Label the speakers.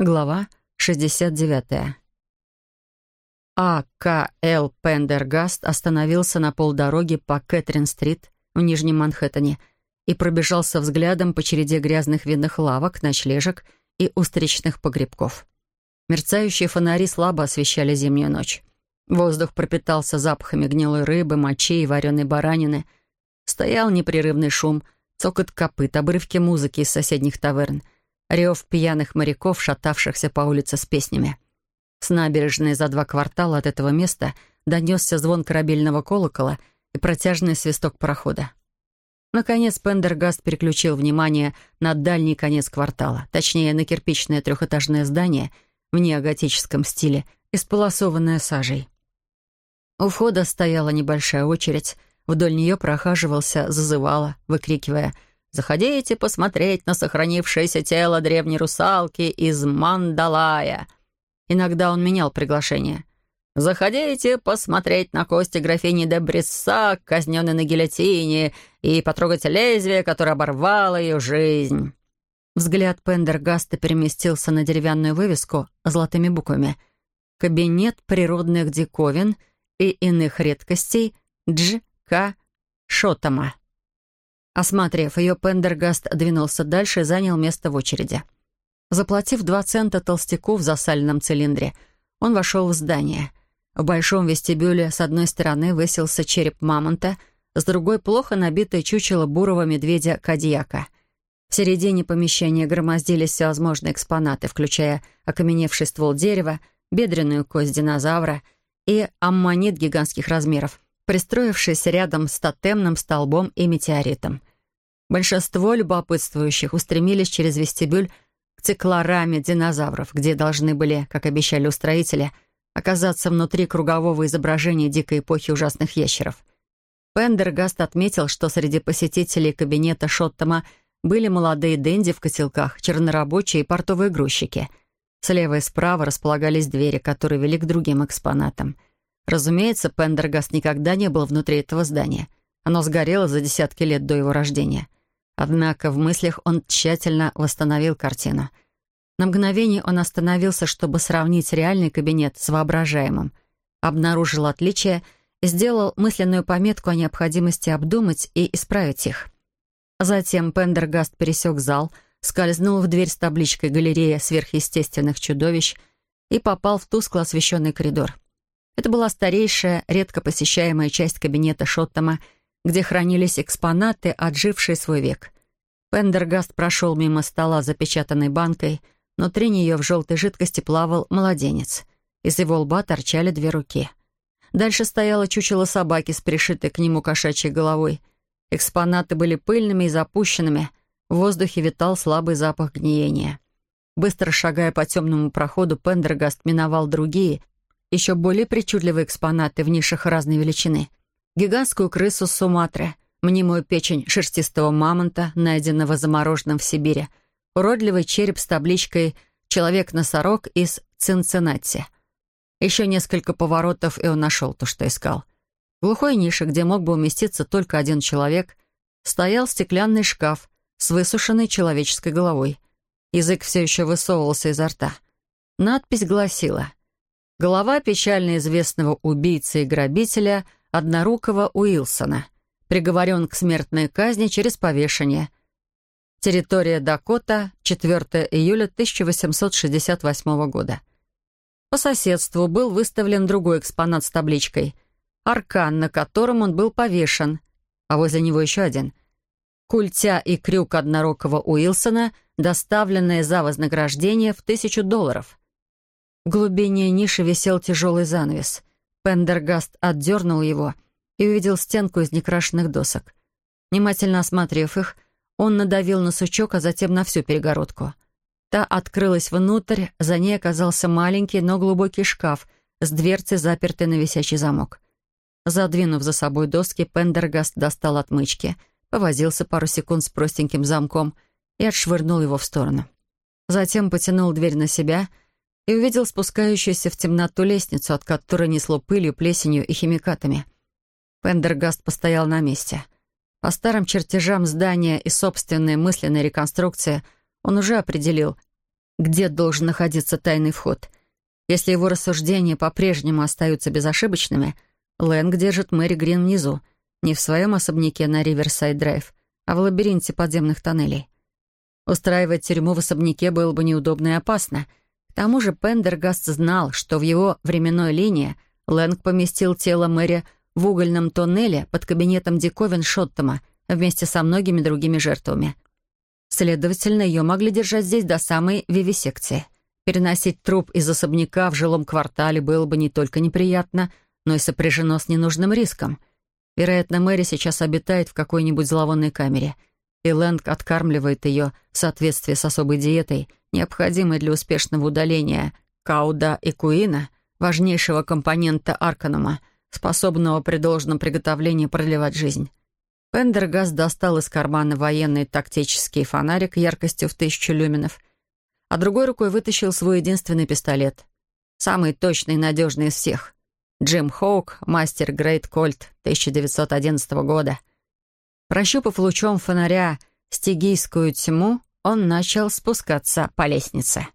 Speaker 1: Глава 69. А.К.Л. Пендергаст остановился на полдороги по Кэтрин-стрит в Нижнем Манхэттене и пробежался взглядом по череде грязных винных лавок, ночлежек и устричных погребков. Мерцающие фонари слабо освещали зимнюю ночь. Воздух пропитался запахами гнилой рыбы, мочи и вареной баранины. Стоял непрерывный шум, цокот копыт, обрывки музыки из соседних таверн — рев пьяных моряков, шатавшихся по улице с песнями. С набережной за два квартала от этого места донесся звон корабельного колокола и протяжный свисток парохода. Наконец Пендергаст переключил внимание на дальний конец квартала, точнее, на кирпичное трехэтажное здание в неоготическом стиле, исполосованное сажей. У входа стояла небольшая очередь, вдоль нее прохаживался, зазывала, выкрикивая — Заходите посмотреть на сохранившееся тело древней русалки из Мандалая. Иногда он менял приглашение. Заходите посмотреть на кости графини де Брисса, казненной на гильотине, и потрогать лезвие, которое оборвало ее жизнь. Взгляд Пендергаста переместился на деревянную вывеску золотыми буквами. «Кабинет природных диковин и иных редкостей Дж. К. Шотома». Осмотрев ее, Пендергаст двинулся дальше и занял место в очереди. Заплатив два цента толстяку в засаленном цилиндре, он вошел в здание. В большом вестибюле с одной стороны высился череп мамонта, с другой — плохо набитое чучело бурого медведя Кадьяка. В середине помещения громоздились всевозможные экспонаты, включая окаменевший ствол дерева, бедренную кость динозавра и аммонит гигантских размеров, пристроившись рядом с тотемным столбом и метеоритом. Большинство любопытствующих устремились через вестибюль к циклораме динозавров, где должны были, как обещали устроители, оказаться внутри кругового изображения дикой эпохи ужасных ящеров. Пендергаст отметил, что среди посетителей кабинета Шоттома были молодые денди в котелках, чернорабочие и портовые грузчики. Слева и справа располагались двери, которые вели к другим экспонатам — Разумеется, Пендергаст никогда не был внутри этого здания. Оно сгорело за десятки лет до его рождения. Однако в мыслях он тщательно восстановил картину. На мгновение он остановился, чтобы сравнить реальный кабинет с воображаемым, обнаружил отличия и сделал мысленную пометку о необходимости обдумать и исправить их. Затем Пендергаст пересек зал, скользнул в дверь с табличкой «Галерея сверхъестественных чудовищ» и попал в тускло освещенный коридор. Это была старейшая, редко посещаемая часть кабинета Шоттома, где хранились экспонаты, отжившие свой век. Пендергаст прошел мимо стола запечатанной банкой, внутри нее в желтой жидкости плавал младенец. Из его лба торчали две руки. Дальше стояло чучело собаки с пришитой к нему кошачьей головой. Экспонаты были пыльными и запущенными, в воздухе витал слабый запах гниения. Быстро шагая по темному проходу, Пендергаст миновал другие — еще более причудливые экспонаты в нишах разной величины. Гигантскую крысу Суматры, мнимую печень шерстистого мамонта, найденного замороженным в Сибири, уродливый череп с табличкой «Человек-носорог» из Цинциннати. Еще несколько поворотов, и он нашел то, что искал. В глухой нише, где мог бы уместиться только один человек, стоял стеклянный шкаф с высушенной человеческой головой. Язык все еще высовывался изо рта. Надпись гласила — Голова печально известного убийцы и грабителя однорукого Уилсона. Приговорен к смертной казни через повешение. Территория Дакота, 4 июля 1868 года. По соседству был выставлен другой экспонат с табличкой «Аркан», на котором он был повешен, а возле него еще один. Культя и крюк однорукого Уилсона, доставленные за вознаграждение в тысячу долларов — в глубине ниши висел тяжелый занавес. Пендергаст отдернул его и увидел стенку из некрашенных досок. Внимательно осмотрев их, он надавил на сучок, а затем на всю перегородку. Та открылась внутрь, за ней оказался маленький, но глубокий шкаф с дверцей, запертой на висячий замок. Задвинув за собой доски, Пендергаст достал отмычки, повозился пару секунд с простеньким замком и отшвырнул его в сторону. Затем потянул дверь на себя — и увидел спускающуюся в темноту лестницу, от которой несло пылью, плесенью и химикатами. Пендергаст постоял на месте. По старым чертежам здания и собственной мысленной реконструкции он уже определил, где должен находиться тайный вход. Если его рассуждения по-прежнему остаются безошибочными, Лэнг держит Мэри Грин внизу, не в своем особняке на Риверсайд-драйв, а в лабиринте подземных тоннелей. Устраивать тюрьму в особняке было бы неудобно и опасно. Тому же Пендергаст знал, что в его временной линии Лэнг поместил тело Мэри в угольном тоннеле под кабинетом диковин Шоттома вместе со многими другими жертвами. Следовательно, ее могли держать здесь до самой вивисекции. Переносить труп из особняка в жилом квартале было бы не только неприятно, но и сопряжено с ненужным риском. Вероятно, Мэри сейчас обитает в какой-нибудь зловонной камере, и Лэнг откармливает ее в соответствии с особой диетой, необходимой для успешного удаления кауда и куина, важнейшего компонента арканума — способного при должном приготовлении продлевать жизнь. Пендергаст достал из кармана военный тактический фонарик яркостью в тысячу люминов, а другой рукой вытащил свой единственный пистолет. Самый точный и надежный из всех. Джим Хоук, мастер Грейт Кольт 1911 года. Прощупав лучом фонаря стигийскую тьму, он начал спускаться по лестнице.